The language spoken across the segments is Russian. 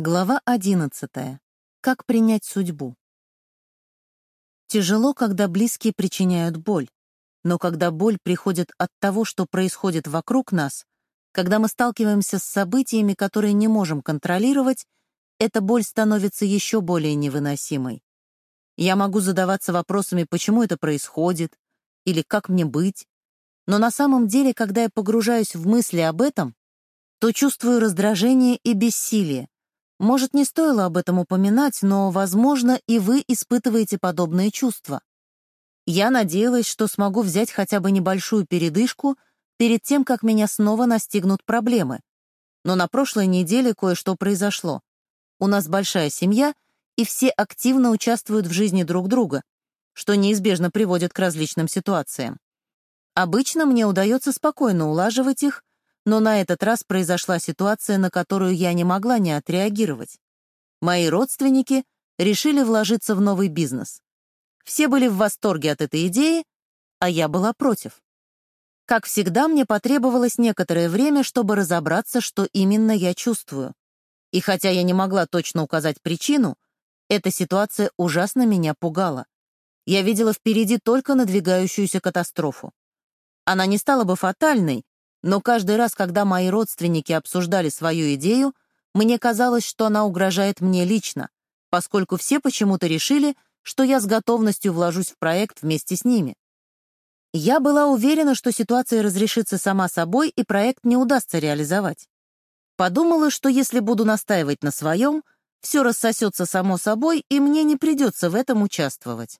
Глава 11. Как принять судьбу? Тяжело, когда близкие причиняют боль, но когда боль приходит от того, что происходит вокруг нас, когда мы сталкиваемся с событиями, которые не можем контролировать, эта боль становится еще более невыносимой. Я могу задаваться вопросами, почему это происходит, или как мне быть, но на самом деле, когда я погружаюсь в мысли об этом, то чувствую раздражение и бессилие, может, не стоило об этом упоминать, но, возможно, и вы испытываете подобные чувства. Я надеялась, что смогу взять хотя бы небольшую передышку перед тем, как меня снова настигнут проблемы. Но на прошлой неделе кое-что произошло. У нас большая семья, и все активно участвуют в жизни друг друга, что неизбежно приводит к различным ситуациям. Обычно мне удается спокойно улаживать их, но на этот раз произошла ситуация, на которую я не могла не отреагировать. Мои родственники решили вложиться в новый бизнес. Все были в восторге от этой идеи, а я была против. Как всегда, мне потребовалось некоторое время, чтобы разобраться, что именно я чувствую. И хотя я не могла точно указать причину, эта ситуация ужасно меня пугала. Я видела впереди только надвигающуюся катастрофу. Она не стала бы фатальной, но каждый раз, когда мои родственники обсуждали свою идею, мне казалось, что она угрожает мне лично, поскольку все почему-то решили, что я с готовностью вложусь в проект вместе с ними. Я была уверена, что ситуация разрешится сама собой и проект не удастся реализовать. Подумала, что если буду настаивать на своем, все рассосется само собой, и мне не придется в этом участвовать.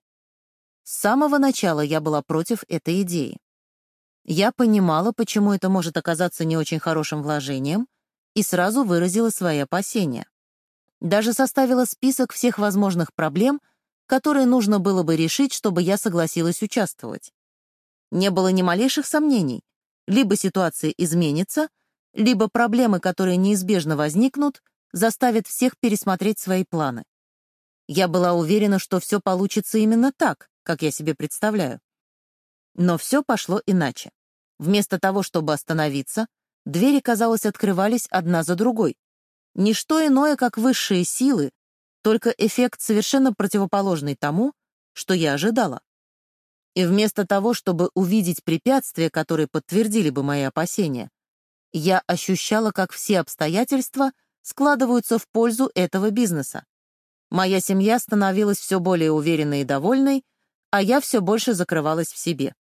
С самого начала я была против этой идеи. Я понимала, почему это может оказаться не очень хорошим вложением, и сразу выразила свои опасения. Даже составила список всех возможных проблем, которые нужно было бы решить, чтобы я согласилась участвовать. Не было ни малейших сомнений. Либо ситуация изменится, либо проблемы, которые неизбежно возникнут, заставят всех пересмотреть свои планы. Я была уверена, что все получится именно так, как я себе представляю. Но все пошло иначе. Вместо того, чтобы остановиться, двери, казалось, открывались одна за другой. Ничто иное, как высшие силы, только эффект совершенно противоположный тому, что я ожидала. И вместо того, чтобы увидеть препятствия, которые подтвердили бы мои опасения, я ощущала, как все обстоятельства складываются в пользу этого бизнеса. Моя семья становилась все более уверенной и довольной, а я все больше закрывалась в себе.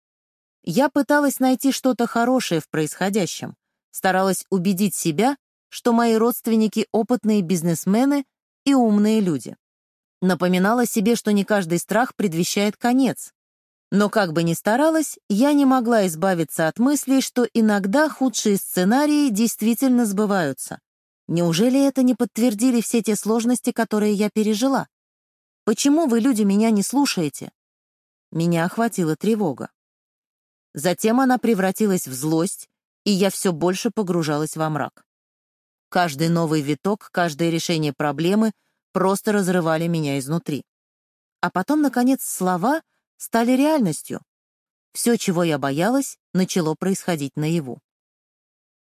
Я пыталась найти что-то хорошее в происходящем, старалась убедить себя, что мои родственники — опытные бизнесмены и умные люди. Напоминала себе, что не каждый страх предвещает конец. Но как бы ни старалась, я не могла избавиться от мысли, что иногда худшие сценарии действительно сбываются. Неужели это не подтвердили все те сложности, которые я пережила? Почему вы, люди, меня не слушаете? Меня охватила тревога. Затем она превратилась в злость, и я все больше погружалась во мрак. Каждый новый виток, каждое решение проблемы просто разрывали меня изнутри. А потом, наконец, слова стали реальностью. Все, чего я боялась, начало происходить наяву.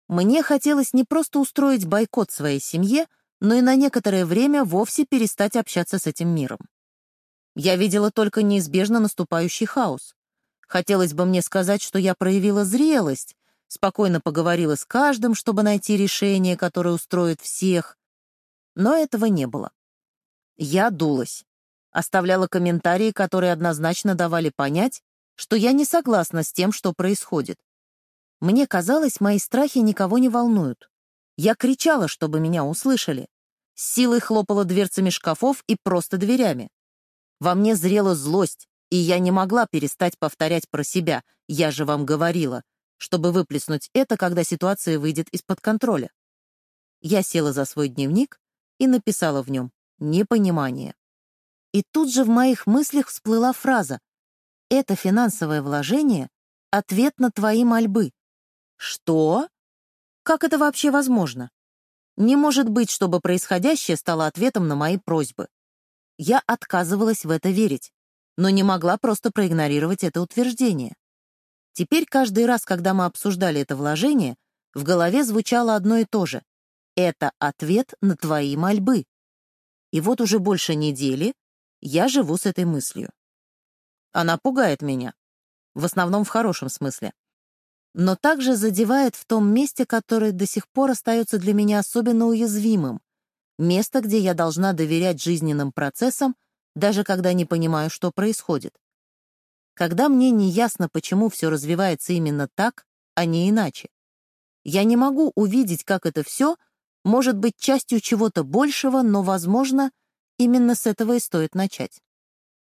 Мне хотелось не просто устроить бойкот своей семье, но и на некоторое время вовсе перестать общаться с этим миром. Я видела только неизбежно наступающий хаос. Хотелось бы мне сказать, что я проявила зрелость, спокойно поговорила с каждым, чтобы найти решение, которое устроит всех. Но этого не было. Я дулась, оставляла комментарии, которые однозначно давали понять, что я не согласна с тем, что происходит. Мне казалось, мои страхи никого не волнуют. Я кричала, чтобы меня услышали. С силой хлопала дверцами шкафов и просто дверями. Во мне зрела злость, и я не могла перестать повторять про себя «я же вам говорила», чтобы выплеснуть это, когда ситуация выйдет из-под контроля. Я села за свой дневник и написала в нем «непонимание». И тут же в моих мыслях всплыла фраза «Это финансовое вложение — ответ на твои мольбы». Что? Как это вообще возможно? Не может быть, чтобы происходящее стало ответом на мои просьбы. Я отказывалась в это верить но не могла просто проигнорировать это утверждение. Теперь каждый раз, когда мы обсуждали это вложение, в голове звучало одно и то же. Это ответ на твои мольбы. И вот уже больше недели я живу с этой мыслью. Она пугает меня, в основном в хорошем смысле. Но также задевает в том месте, которое до сих пор остается для меня особенно уязвимым, место, где я должна доверять жизненным процессам, даже когда не понимаю, что происходит. Когда мне не ясно, почему все развивается именно так, а не иначе. Я не могу увидеть, как это все может быть частью чего-то большего, но, возможно, именно с этого и стоит начать.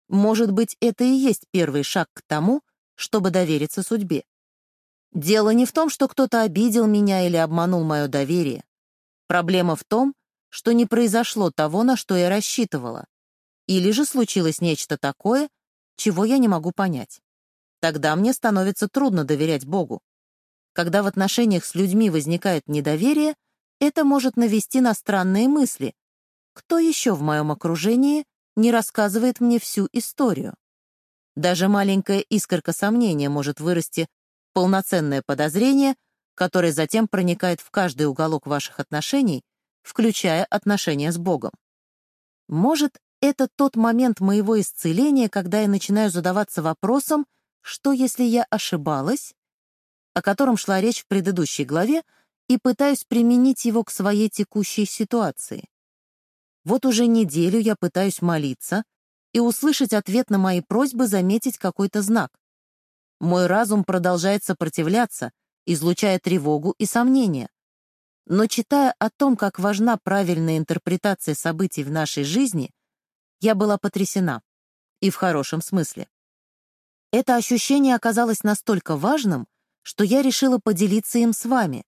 Может быть, это и есть первый шаг к тому, чтобы довериться судьбе. Дело не в том, что кто-то обидел меня или обманул мое доверие. Проблема в том, что не произошло того, на что я рассчитывала. Или же случилось нечто такое, чего я не могу понять. Тогда мне становится трудно доверять Богу. Когда в отношениях с людьми возникает недоверие, это может навести на странные мысли. Кто еще в моем окружении не рассказывает мне всю историю? Даже маленькая искорка сомнения может вырасти в полноценное подозрение, которое затем проникает в каждый уголок ваших отношений, включая отношения с Богом. Может, это тот момент моего исцеления, когда я начинаю задаваться вопросом, что если я ошибалась, о котором шла речь в предыдущей главе, и пытаюсь применить его к своей текущей ситуации. Вот уже неделю я пытаюсь молиться и услышать ответ на мои просьбы заметить какой-то знак. Мой разум продолжает сопротивляться, излучая тревогу и сомнения. Но читая о том, как важна правильная интерпретация событий в нашей жизни, я была потрясена. И в хорошем смысле. Это ощущение оказалось настолько важным, что я решила поделиться им с вами.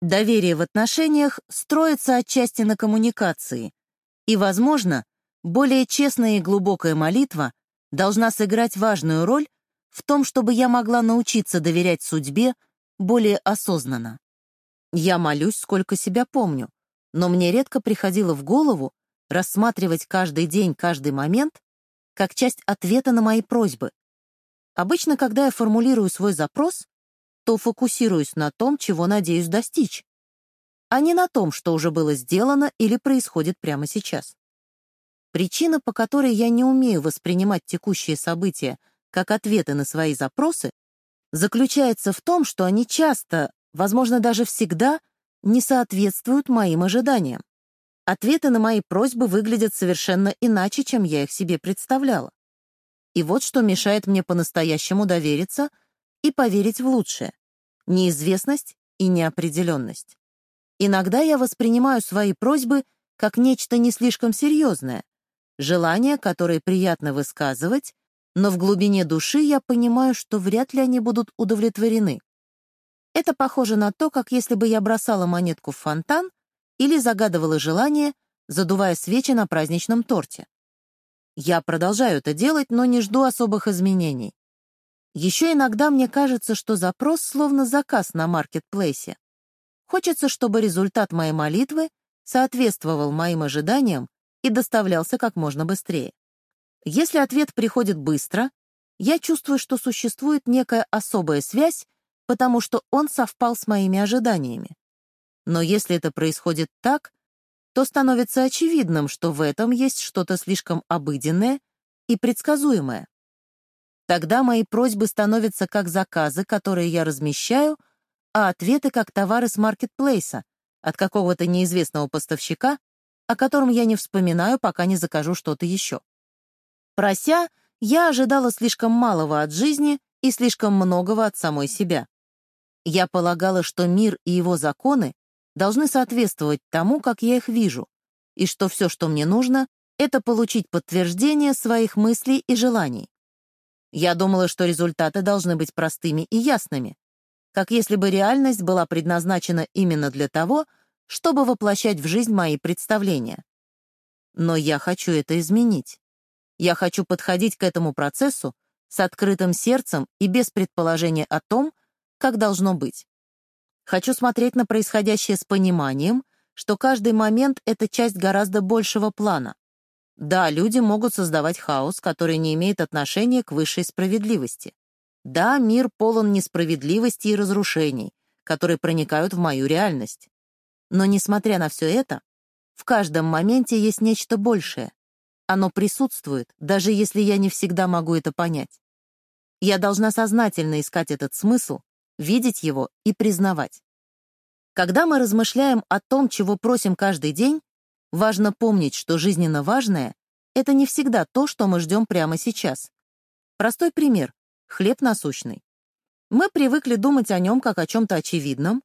Доверие в отношениях строится отчасти на коммуникации, и, возможно, более честная и глубокая молитва должна сыграть важную роль в том, чтобы я могла научиться доверять судьбе более осознанно. Я молюсь, сколько себя помню, но мне редко приходило в голову рассматривать каждый день, каждый момент как часть ответа на мои просьбы. Обычно, когда я формулирую свой запрос, то фокусируюсь на том, чего надеюсь достичь, а не на том, что уже было сделано или происходит прямо сейчас. Причина, по которой я не умею воспринимать текущие события как ответы на свои запросы, заключается в том, что они часто, возможно, даже всегда, не соответствуют моим ожиданиям. Ответы на мои просьбы выглядят совершенно иначе, чем я их себе представляла. И вот что мешает мне по-настоящему довериться и поверить в лучшее неизвестность и неопределенность. Иногда я воспринимаю свои просьбы как нечто не слишком серьезное, желания, которые приятно высказывать, но в глубине души я понимаю, что вряд ли они будут удовлетворены. Это похоже на то, как если бы я бросала монетку в фонтан или загадывала желание, задувая свечи на праздничном торте. Я продолжаю это делать, но не жду особых изменений. Еще иногда мне кажется, что запрос словно заказ на маркетплейсе. Хочется, чтобы результат моей молитвы соответствовал моим ожиданиям и доставлялся как можно быстрее. Если ответ приходит быстро, я чувствую, что существует некая особая связь, потому что он совпал с моими ожиданиями. Но если это происходит так, то становится очевидным, что в этом есть что-то слишком обыденное и предсказуемое. Тогда мои просьбы становятся как заказы, которые я размещаю, а ответы как товары с маркетплейса от какого-то неизвестного поставщика, о котором я не вспоминаю, пока не закажу что-то еще. Прося, я ожидала слишком малого от жизни и слишком многого от самой себя. Я полагала, что мир и его законы должны соответствовать тому, как я их вижу, и что все, что мне нужно, это получить подтверждение своих мыслей и желаний. Я думала, что результаты должны быть простыми и ясными, как если бы реальность была предназначена именно для того, чтобы воплощать в жизнь мои представления. Но я хочу это изменить. Я хочу подходить к этому процессу с открытым сердцем и без предположения о том, как должно быть. Хочу смотреть на происходящее с пониманием, что каждый момент — это часть гораздо большего плана. Да, люди могут создавать хаос, который не имеет отношения к высшей справедливости. Да, мир полон несправедливости и разрушений, которые проникают в мою реальность. Но, несмотря на все это, в каждом моменте есть нечто большее. Оно присутствует, даже если я не всегда могу это понять. Я должна сознательно искать этот смысл, видеть его и признавать. Когда мы размышляем о том, чего просим каждый день, важно помнить, что жизненно важное — это не всегда то, что мы ждем прямо сейчас. Простой пример — хлеб насущный. Мы привыкли думать о нем как о чем-то очевидном,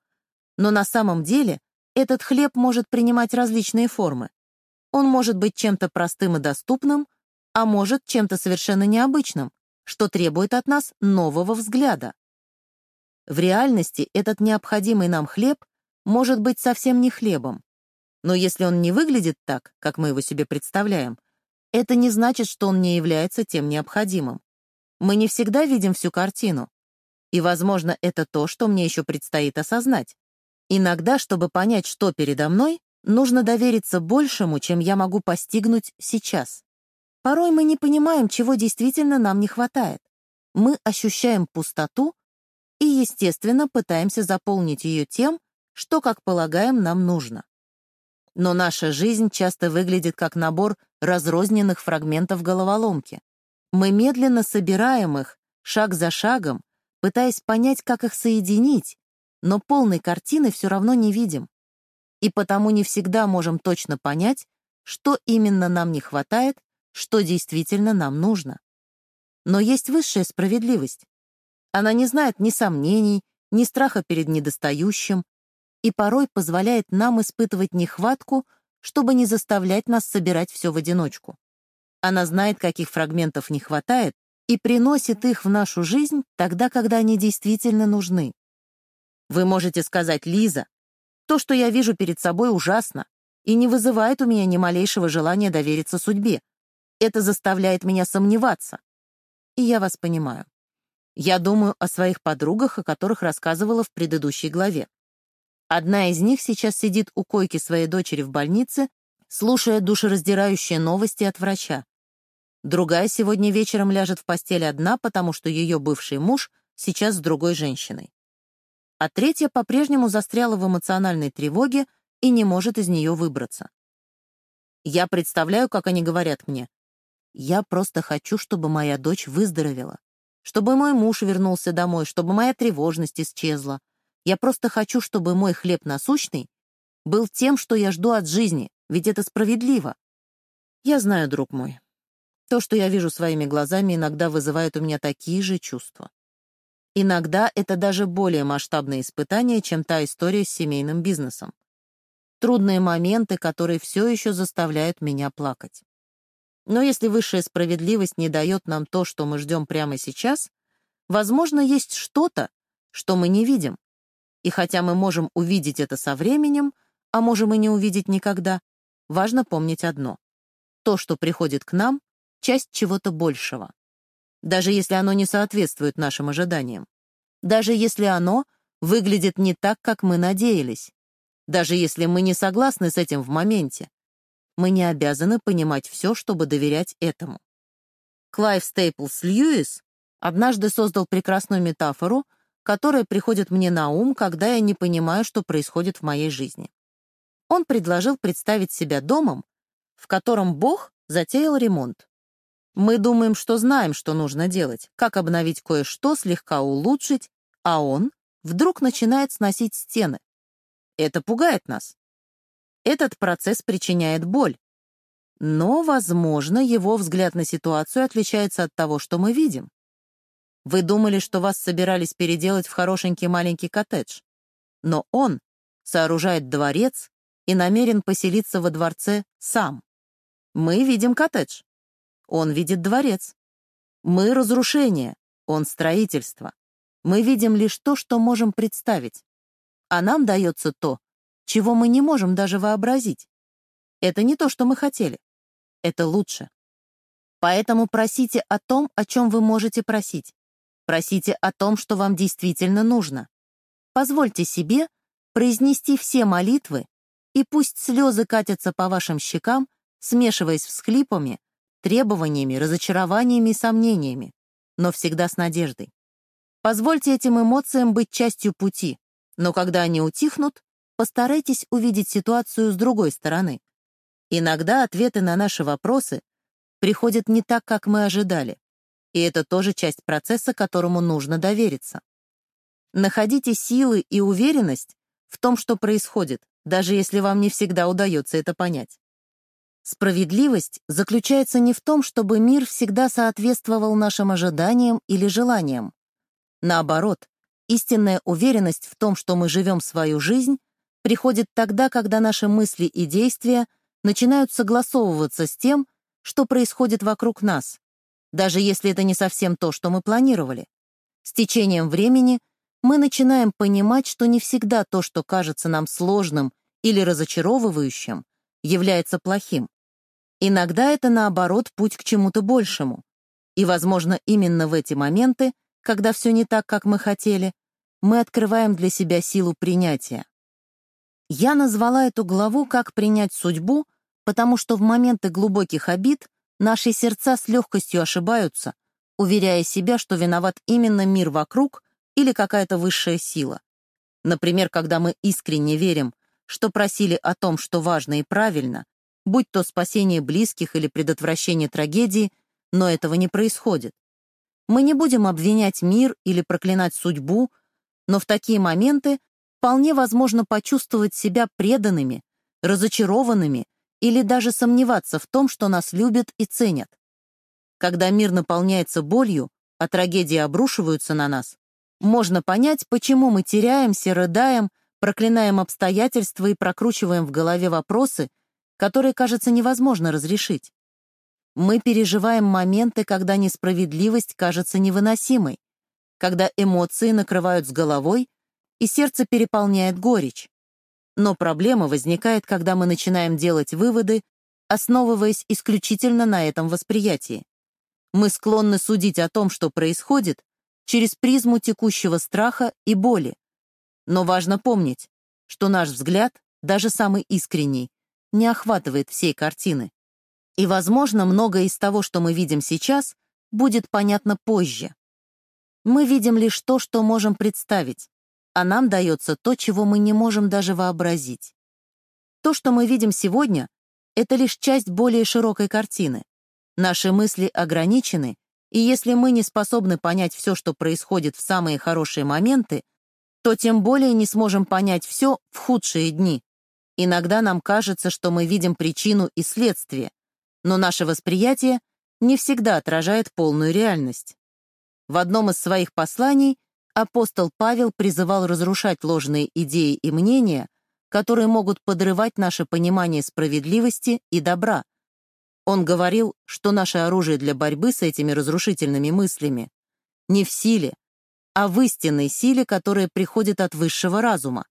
но на самом деле этот хлеб может принимать различные формы. Он может быть чем-то простым и доступным, а может чем-то совершенно необычным, что требует от нас нового взгляда. В реальности этот необходимый нам хлеб может быть совсем не хлебом. Но если он не выглядит так, как мы его себе представляем, это не значит, что он не является тем необходимым. Мы не всегда видим всю картину, и, возможно, это то, что мне еще предстоит осознать. Иногда, чтобы понять, что передо мной, нужно довериться большему, чем я могу постигнуть сейчас. Порой мы не понимаем, чего действительно нам не хватает. Мы ощущаем пустоту естественно, пытаемся заполнить ее тем, что, как полагаем, нам нужно. Но наша жизнь часто выглядит как набор разрозненных фрагментов головоломки. Мы медленно собираем их, шаг за шагом, пытаясь понять, как их соединить, но полной картины все равно не видим. И потому не всегда можем точно понять, что именно нам не хватает, что действительно нам нужно. Но есть высшая справедливость. Она не знает ни сомнений, ни страха перед недостающим, и порой позволяет нам испытывать нехватку, чтобы не заставлять нас собирать все в одиночку. Она знает, каких фрагментов не хватает, и приносит их в нашу жизнь тогда, когда они действительно нужны. Вы можете сказать, Лиза, то, что я вижу перед собой, ужасно и не вызывает у меня ни малейшего желания довериться судьбе. Это заставляет меня сомневаться. И я вас понимаю. Я думаю о своих подругах, о которых рассказывала в предыдущей главе. Одна из них сейчас сидит у койки своей дочери в больнице, слушая душераздирающие новости от врача. Другая сегодня вечером ляжет в постель одна, потому что ее бывший муж сейчас с другой женщиной. А третья по-прежнему застряла в эмоциональной тревоге и не может из нее выбраться. Я представляю, как они говорят мне. Я просто хочу, чтобы моя дочь выздоровела, чтобы мой муж вернулся домой, чтобы моя тревожность исчезла. Я просто хочу, чтобы мой хлеб насущный был тем, что я жду от жизни, ведь это справедливо. Я знаю, друг мой, то, что я вижу своими глазами, иногда вызывает у меня такие же чувства. Иногда это даже более масштабное испытание, чем та история с семейным бизнесом. Трудные моменты, которые все еще заставляют меня плакать. Но если высшая справедливость не дает нам то, что мы ждем прямо сейчас, возможно, есть что-то, что мы не видим. И хотя мы можем увидеть это со временем, а можем и не увидеть никогда, важно помнить одно. То, что приходит к нам, часть чего-то большего. Даже если оно не соответствует нашим ожиданиям. Даже если оно выглядит не так, как мы надеялись. Даже если мы не согласны с этим в моменте. Мы не обязаны понимать все, чтобы доверять этому. Клайв Стейплс Льюис однажды создал прекрасную метафору, которая приходит мне на ум, когда я не понимаю, что происходит в моей жизни. Он предложил представить себя домом, в котором Бог затеял ремонт. Мы думаем, что знаем, что нужно делать, как обновить кое-что, слегка улучшить, а он вдруг начинает сносить стены. Это пугает нас. Этот процесс причиняет боль. Но, возможно, его взгляд на ситуацию отличается от того, что мы видим. Вы думали, что вас собирались переделать в хорошенький маленький коттедж. Но он сооружает дворец и намерен поселиться во дворце сам. Мы видим коттедж. Он видит дворец. Мы — разрушение, он — строительство. Мы видим лишь то, что можем представить. А нам дается то, чего мы не можем даже вообразить. Это не то, что мы хотели. Это лучше. Поэтому просите о том, о чем вы можете просить. Просите о том, что вам действительно нужно. Позвольте себе произнести все молитвы, и пусть слезы катятся по вашим щекам, смешиваясь с хлипами, требованиями, разочарованиями и сомнениями, но всегда с надеждой. Позвольте этим эмоциям быть частью пути, но когда они утихнут, постарайтесь увидеть ситуацию с другой стороны. Иногда ответы на наши вопросы приходят не так, как мы ожидали. И это тоже часть процесса, которому нужно довериться. Находите силы и уверенность в том, что происходит, даже если вам не всегда удается это понять. Справедливость заключается не в том, чтобы мир всегда соответствовал нашим ожиданиям или желаниям. Наоборот, истинная уверенность в том, что мы живем свою жизнь, приходит тогда, когда наши мысли и действия начинают согласовываться с тем, что происходит вокруг нас, даже если это не совсем то, что мы планировали. С течением времени мы начинаем понимать, что не всегда то, что кажется нам сложным или разочаровывающим, является плохим. Иногда это, наоборот, путь к чему-то большему. И, возможно, именно в эти моменты, когда все не так, как мы хотели, мы открываем для себя силу принятия. Я назвала эту главу «Как принять судьбу», потому что в моменты глубоких обид наши сердца с легкостью ошибаются, уверяя себя, что виноват именно мир вокруг или какая-то высшая сила. Например, когда мы искренне верим, что просили о том, что важно и правильно, будь то спасение близких или предотвращение трагедии, но этого не происходит. Мы не будем обвинять мир или проклинать судьбу, но в такие моменты вполне возможно почувствовать себя преданными, разочарованными или даже сомневаться в том, что нас любят и ценят. Когда мир наполняется болью, а трагедии обрушиваются на нас, можно понять, почему мы теряемся, рыдаем, проклинаем обстоятельства и прокручиваем в голове вопросы, которые, кажется, невозможно разрешить. Мы переживаем моменты, когда несправедливость кажется невыносимой, когда эмоции накрывают с головой, и сердце переполняет горечь. Но проблема возникает, когда мы начинаем делать выводы, основываясь исключительно на этом восприятии. Мы склонны судить о том, что происходит, через призму текущего страха и боли. Но важно помнить, что наш взгляд, даже самый искренний, не охватывает всей картины. И, возможно, многое из того, что мы видим сейчас, будет понятно позже. Мы видим лишь то, что можем представить, а нам дается то, чего мы не можем даже вообразить. То, что мы видим сегодня, это лишь часть более широкой картины. Наши мысли ограничены, и если мы не способны понять все, что происходит в самые хорошие моменты, то тем более не сможем понять все в худшие дни. Иногда нам кажется, что мы видим причину и следствие, но наше восприятие не всегда отражает полную реальность. В одном из своих посланий апостол Павел призывал разрушать ложные идеи и мнения, которые могут подрывать наше понимание справедливости и добра. Он говорил, что наше оружие для борьбы с этими разрушительными мыслями не в силе, а в истинной силе, которая приходит от высшего разума.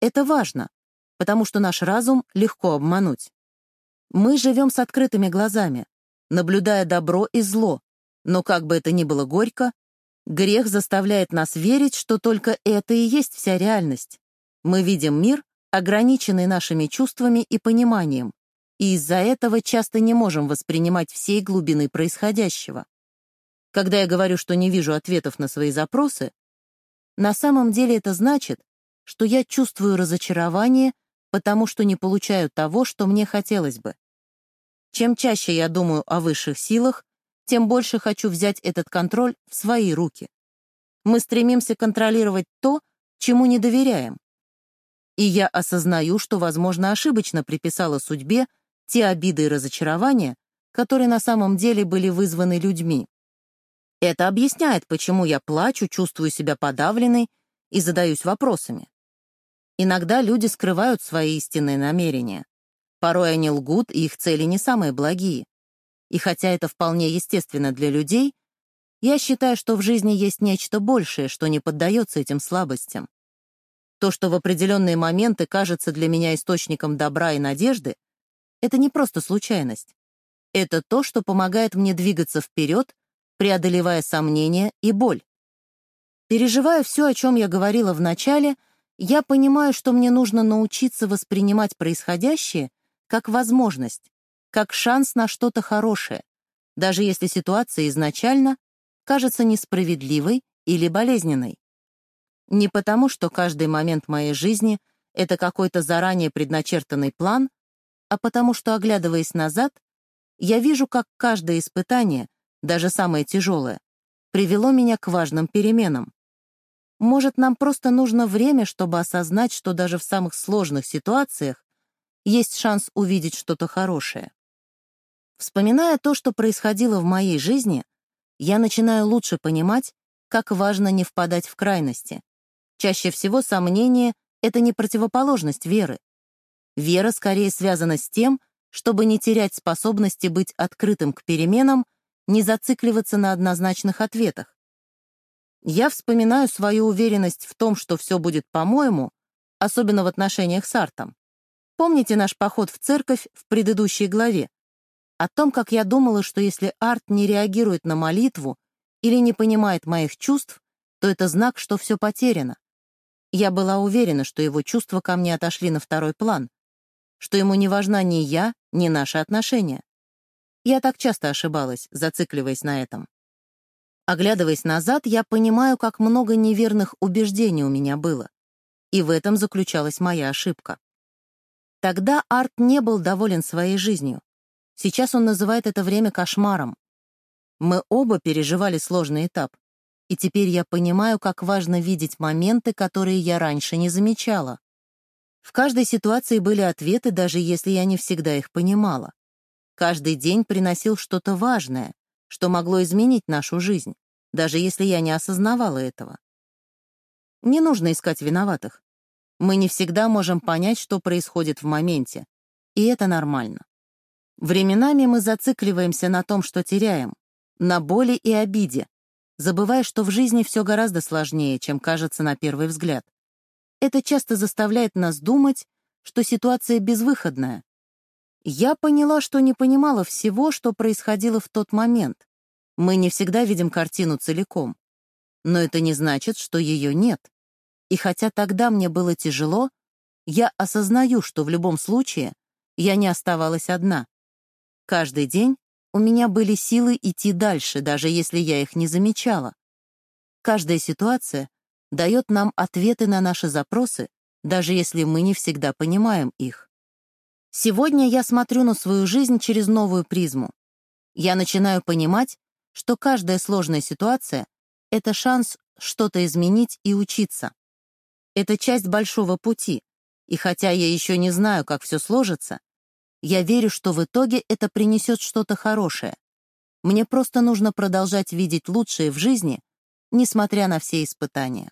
Это важно, потому что наш разум легко обмануть. Мы живем с открытыми глазами, наблюдая добро и зло, но как бы это ни было горько, грех заставляет нас верить, что только это и есть вся реальность. Мы видим мир, ограниченный нашими чувствами и пониманием, и из-за этого часто не можем воспринимать всей глубины происходящего. Когда я говорю, что не вижу ответов на свои запросы, на самом деле это значит, что я чувствую разочарование потому что не получаю того, что мне хотелось бы. Чем чаще я думаю о высших силах, тем больше хочу взять этот контроль в свои руки. Мы стремимся контролировать то, чему не доверяем. И я осознаю, что, возможно, ошибочно приписала судьбе те обиды и разочарования, которые на самом деле были вызваны людьми. Это объясняет, почему я плачу, чувствую себя подавленной и задаюсь вопросами. Иногда люди скрывают свои истинные намерения. Порой они лгут, и их цели не самые благие. И хотя это вполне естественно для людей, я считаю, что в жизни есть нечто большее, что не поддается этим слабостям. То, что в определенные моменты кажется для меня источником добра и надежды, это не просто случайность. Это то, что помогает мне двигаться вперед, преодолевая сомнения и боль. Переживая все, о чем я говорила в начале — я понимаю, что мне нужно научиться воспринимать происходящее как возможность, как шанс на что-то хорошее, даже если ситуация изначально кажется несправедливой или болезненной. Не потому, что каждый момент моей жизни — это какой-то заранее предначертанный план, а потому что, оглядываясь назад, я вижу, как каждое испытание, даже самое тяжелое, привело меня к важным переменам. Может, нам просто нужно время, чтобы осознать, что даже в самых сложных ситуациях есть шанс увидеть что-то хорошее. Вспоминая то, что происходило в моей жизни, я начинаю лучше понимать, как важно не впадать в крайности. Чаще всего сомнение — это не противоположность веры. Вера скорее связана с тем, чтобы не терять способности быть открытым к переменам, не зацикливаться на однозначных ответах. Я вспоминаю свою уверенность в том, что все будет по-моему, особенно в отношениях с Артом. Помните наш поход в церковь в предыдущей главе? О том, как я думала, что если Арт не реагирует на молитву или не понимает моих чувств, то это знак, что все потеряно. Я была уверена, что его чувства ко мне отошли на второй план, что ему не важна ни я, ни наши отношения. Я так часто ошибалась, зацикливаясь на этом. Оглядываясь назад, я понимаю, как много неверных убеждений у меня было. И в этом заключалась моя ошибка. Тогда Арт не был доволен своей жизнью. Сейчас он называет это время кошмаром. Мы оба переживали сложный этап, и теперь я понимаю, как важно видеть моменты, которые я раньше не замечала. В каждой ситуации были ответы, даже если я не всегда их понимала. Каждый день приносил что-то важное, что могло изменить нашу жизнь, даже если я не осознавала этого. Не нужно искать виноватых. Мы не всегда можем понять, что происходит в моменте, и это нормально. Временами мы зацикливаемся на том, что теряем, на боли и обиде, забывая, что в жизни все гораздо сложнее, чем кажется на первый взгляд. Это часто заставляет нас думать, что ситуация безвыходная, я поняла, что не понимала всего, что происходило в тот момент. Мы не всегда видим картину целиком. Но это не значит, что ее нет. И хотя тогда мне было тяжело, я осознаю, что в любом случае я не оставалась одна. Каждый день у меня были силы идти дальше, даже если я их не замечала. Каждая ситуация дает нам ответы на наши запросы, даже если мы не всегда понимаем их. Сегодня я смотрю на свою жизнь через новую призму. Я начинаю понимать, что каждая сложная ситуация — это шанс что-то изменить и учиться. Это часть большого пути, и хотя я еще не знаю, как все сложится, я верю, что в итоге это принесет что-то хорошее. Мне просто нужно продолжать видеть лучшее в жизни, несмотря на все испытания.